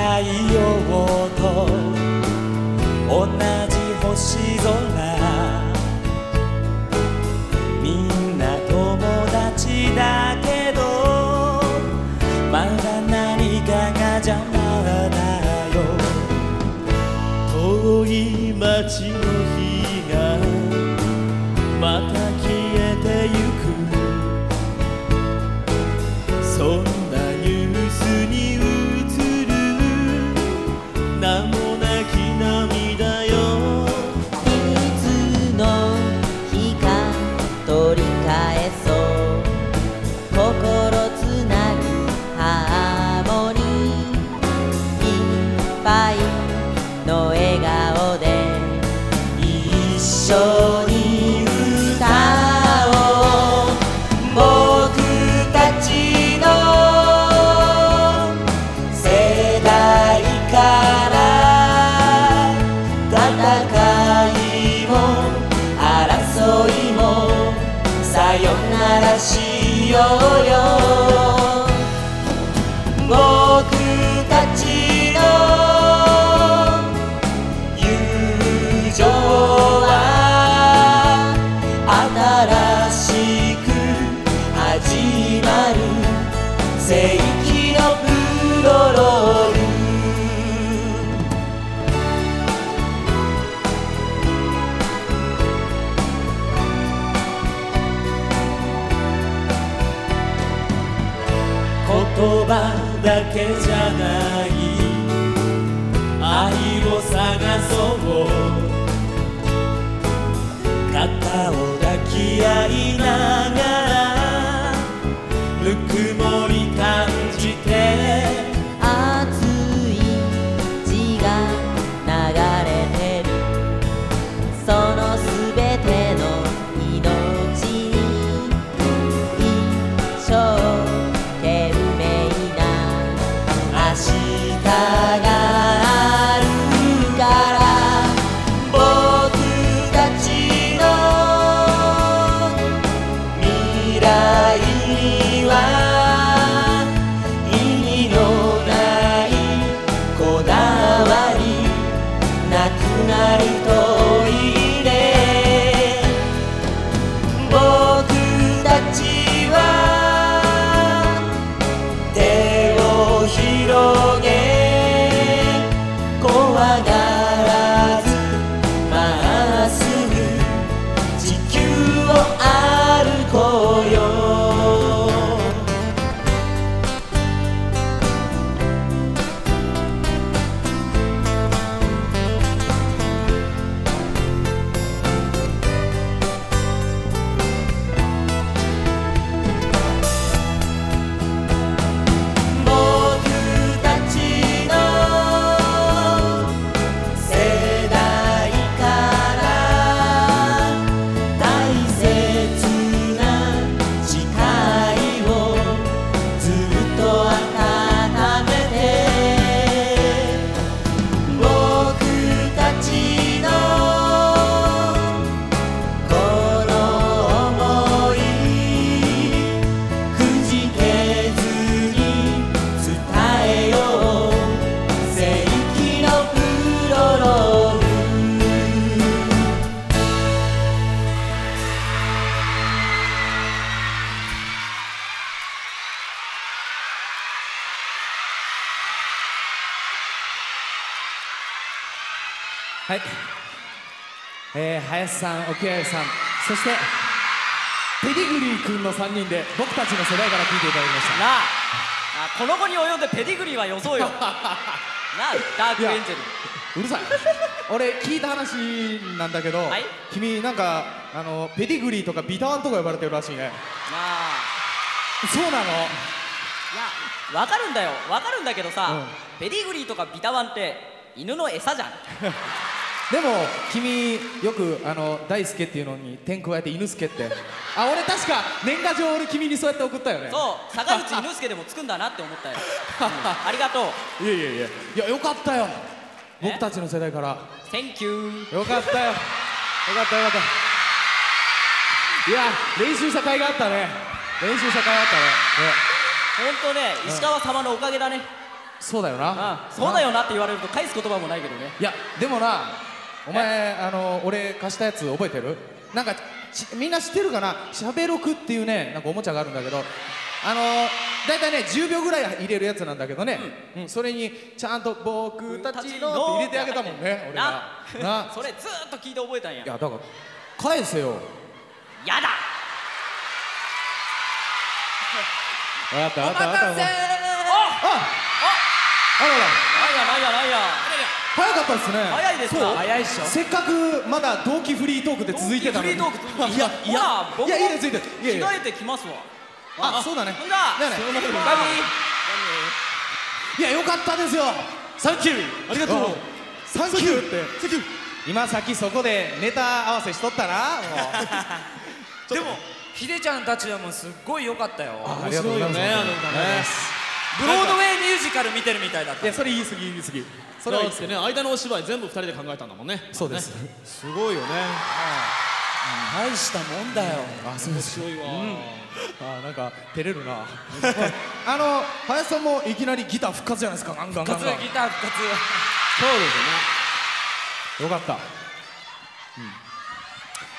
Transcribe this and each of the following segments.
太陽と同じ星空みんな友達だけどまだ何かが邪魔だよ。遠い街の日がまた消えよならしようよ。はい、えー、林さん、置鮎さん、そしてペディグリー君の3人で僕たちの世代から聞いていただきました。なあ。あこの期に及んでペディグリーはよそうよ。なあダークエンジェル。うるさい。俺聞いた話なんだけど、はい。君なんかあのペディグリーとかビタワンとか呼ばれてるらしいね。なあ。そうなの？いやわかるんだよ。わかるんだけどさ、うん。ペディグリーとかビタワンって犬の餌じゃん でも君よくあの大輔っていうのに点加えて犬助って。あ俺確か年賀状俺君にそうやって送ったよね。そう阪口犬助でもつくんだなって思ったよ、うん。ありがとう。いやいやいやいやよかったよ。え？僕たちの世代から。 Thank you よかったよ。よかったよかった。いや練習した甲斐があったね。練習した甲斐があったね。本当ね石川様のおかげだね。そうだよな。あそうだよなって言われると返す言葉もないけどね。いやでもなお前あの俺貸したやつ覚えてる？なんかちみんな知ってるかな？しゃべろくっていうねなんかおもちゃがあるんだけど。あの大体ね10秒ぐらい入れるやつなんだけどね、うん。それにちゃんと「僕たちの」って入れてあげたもんね俺が。な。な。それずーっと聞いて覚えたんや。いやだから返せよ。やだ。分かった分かった分かった。あああらら。なんやなんやなんや早かったですね。早いですか？早いっしょ。せっかくまだ同期フリートークで続いてたのに。フリートーク続いていやいや。僕もいやいいですいいですいやいや着替えてきますわ。あそうだね。ほんじゃだいやよかったですよ。サンキュー。ありがとう。サンキューって。今さっきそこでネタ合わせしとったな。でもヒデちゃんたちはもうすっごい良かったよ。ありがとうございますブロードウェイミュージカル見てるみたいだったいやそれ言い過ぎ言い過ぎ。そそれは言い過れはってね間のお芝居全部二人で考えたんだもんね。そうです。ね。すごいよね。大したもんだよ。あそうです。面白いわ。あなんか照れるな。あの林さんもいきなりギター復活じゃないですか。ガンガンガンガン。復活ギター復活そうですよね。よかった、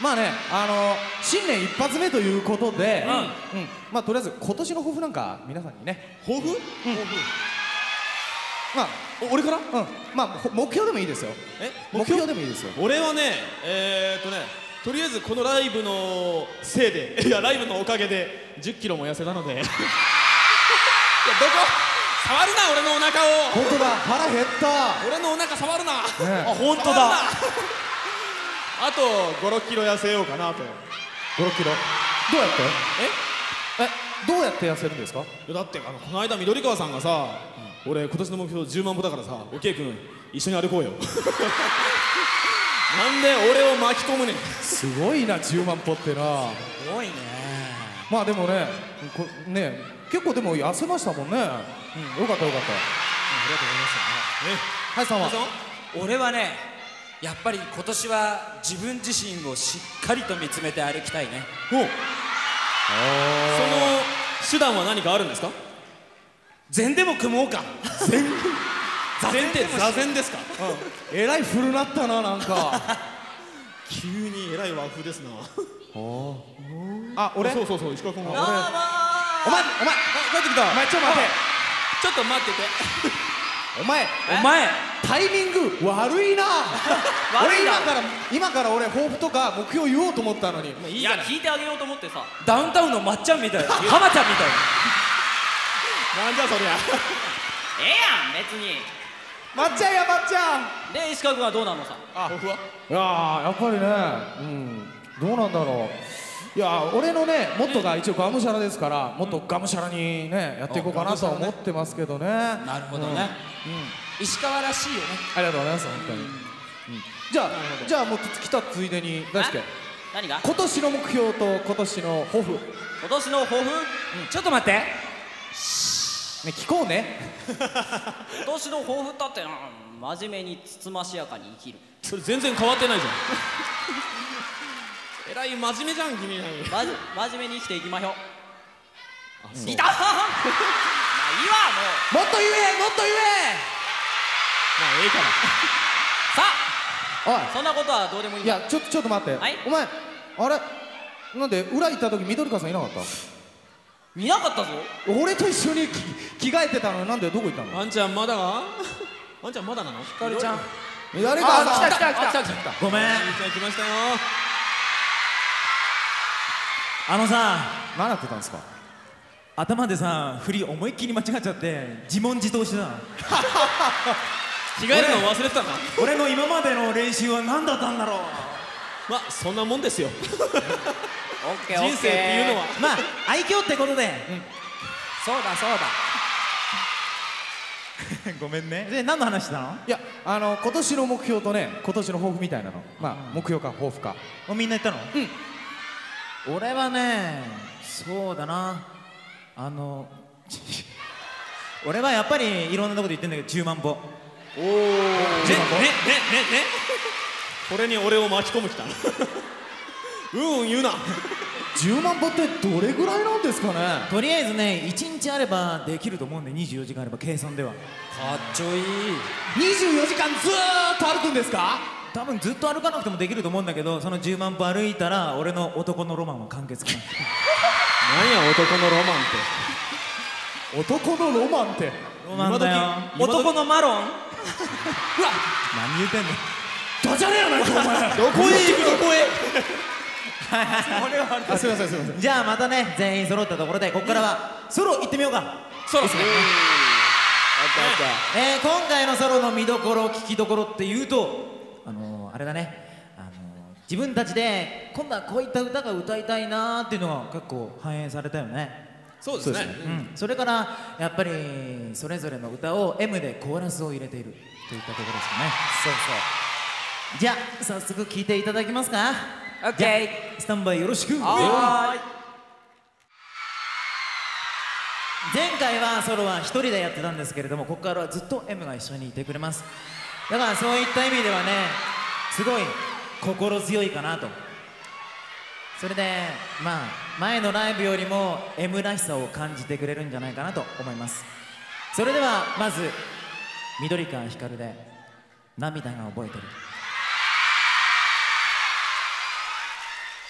まあねあの新年一発目ということで、うん。まあとりあえず今年の抱負なんか皆さんにね。抱負？まあお俺から？うん。まあほ目標でもいいですよ。え？目標？でもいいですよ。俺はねえー、っとねとりあえずこのライブのせいで いやライブのおかげで1 0キロも痩せたので。いやどこ？触るな俺のお腹を。本当だ。腹減った。俺のお腹触るな、ねあ本当だあと56キロ痩せようかなと。56キロ？どうやって？え？どうやって痩せるんですか？いやだってあのこの間緑川さんがさ、俺今年の目標10万歩だからさおけい君一緒に歩こうよ。なんで俺を巻き込むねん。すごいな10万歩ってな。すごいね。まあでもねこね結構でも痩せましたもんね、うん、よかったよかった、うん、ありがとうございます。は？いさんは？俺はねやっぱり今年は自分自身をしっかりと見つめて歩きたいね。ほう。その手段は何かあるんですか？禅でも組もうか。禅？禅って座禅ですか？えらい古なったななんか。急に偉い和風ですな。あ。俺？そうそうそう石川君が。お前お前帰ってきた。お前ちょっと待ってちょっと待っててお前お前。タイミング悪いな。悪いな。俺今から今から俺抱負とか目標言おうと思ったのに。いや聞いてあげようと思ってさ。ダウンタウンのまっちゃんみたい浜ちゃんみたいな。んじゃそりゃ。ええやん別に。まっちゃんやまっちゃん。で石川君はどうなのさ？抱負は？いやーやっぱりね。うん。どうなんだろういやー俺のねモットーが一応がむしゃらですからもっとがむしゃらにねやっていこうかなとは思ってますけどね。なるほどね、石川らしいよね。ありがとうございます本当に、うん。じゃあじゃあもう来たついでに大輔。何が？今年の目標と今年の抱負、ね、今年の抱負？ちょっと待って。聞こうね。今年の抱負だってな真面目につつましやかに生きる。それ全然変わってないじゃん えらい真面目じゃん君まじ真面目に生きていきましょいた まあいいわもう。もっと言えもっと言え。まあええから。さおい。あそんなことはどうでもいい。いやちょっとちょっと待って、はい。お前あれ？なんで裏行った時緑川さんいなかった？見なかったぞ。俺と一緒にき着替えてたのになんでどこ行ったの？あんちゃんまだ？があんちゃんまだなの？ひかるちゃん。緑川さん。あ来た来た来た。あ来たごめん来ましたよあのさ何やってたんですか？頭でさ振り思いっきり間違っちゃって自問自答してた着替えるの忘れてたな俺の今までの練習は何だったんだろう。まあそんなもんですよ。人生っていうのは。まあ愛嬌ってことで、そうだそうだ。ごめんね。で何の話したの？いやあの今年の目標とね今年の抱負みたいなの。まあ目標か抱負か。もうみんな言ったの？うん俺はねそうだな。あの 俺はやっぱりいろんなとこで言ってんだけど10万歩。おおねねねねね。これに俺を巻き込む気だ。うんうん言うな。10万歩ってどれぐらいなんですかね？とりあえずね1日あればできると思うんで24時間あれば計算では。かっちょいい。24時間ずーっと歩くんですか？多分ずっと歩かなくてもできると思うんだけどその10万歩歩いたら俺の男のロマンは完結かな。なんや男のロマンって。男のロマンって？ロマンだよ。男のマロン？何言うてんの？ダジャレやないかお前。どこへ行くどこへ？あすいませんすいません。じゃあまたね全員揃ったところでここからはソロ行ってみようか。そうですね。えー、今回のソロの見どころ聞きどころっていうとあのー、あれだね、あのー、自分たちで今度はこういった歌が歌いたいなーっていうのが結構反映されたよね。そうですね。うん、それからやっぱりそれぞれの歌を M でコーラスを入れているといったところですかね。そうそう。じゃあ早速聴いていただけますか。OK じゃあスタンバイよろしく。はーい。前回はソロは一人でやってたんですけれどもここからはずっと M が一緒にいてくれますだからそういった意味ではねすごい心強いかなと。それでまあ前のライブよりも M らしさを感じてくれるんじゃないかなと思います。それではまず緑川光で「涙が覚えてる」